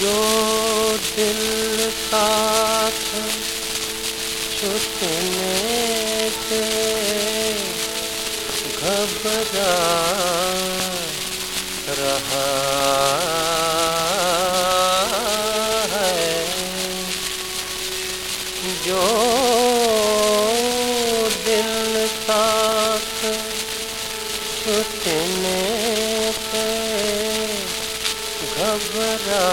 जो दिल साथ छुटने से घबरा रहा है। जो दिल साथ छुटने घबरा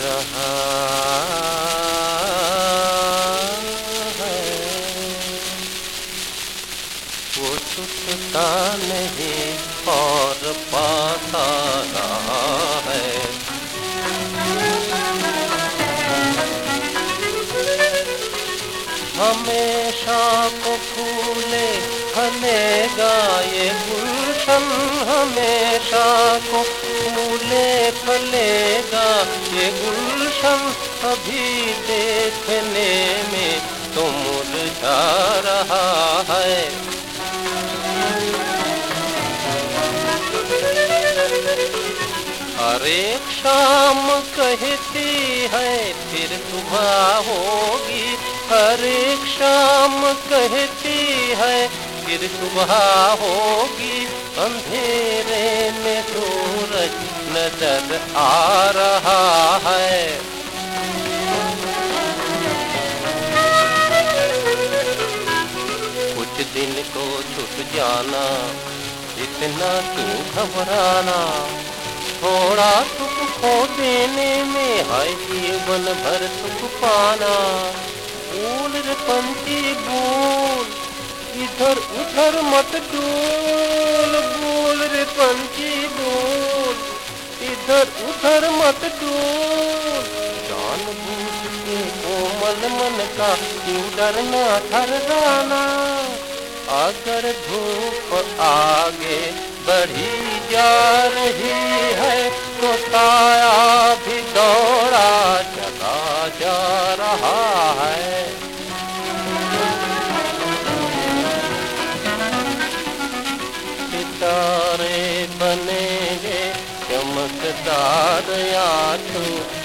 रहा है। वो छुटता नहीं और पाता रहा है। हमेशा को फूले फलेगा ये गुलशन, हमेशा को फूले फलेगा ये गुलशन अभी देखने में तो मुरझा रहा है। हर एक शाम कहती है, फिर सुबह होगी। हर एक शाम कहती है, फिर सुबह होगी। अंधेरे में नज़र आ रहा है। कुछ दिन को छुट जाना, इतना क्यों घबराना? थोड़ा सुख खो देने में है जीवन भर सुख पाना। रे पंछी बोल इधर उधर मत डोल। बोल रे पंछी बोल। इधर उधर मत डोल जान बूझ के कोमल मन का क्यों डरना ठहराना अगर धूप आगे बढ़ी जा रही है तो ताया चमकदार आँसू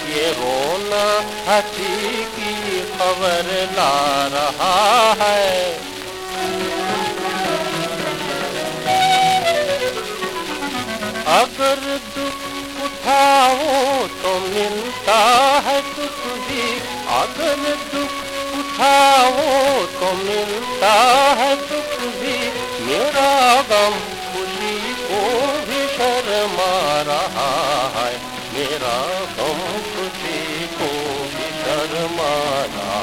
ये रोना हँसी की खबर ला रहा है। अगर दुख उठाओ तो मिलता है सुख भी। अगर दुख उठाओ तो मिलता है सुख भी। मेरा गम खुशी को भी शर्मा रहा तेरा भौंकते को भी शर्माना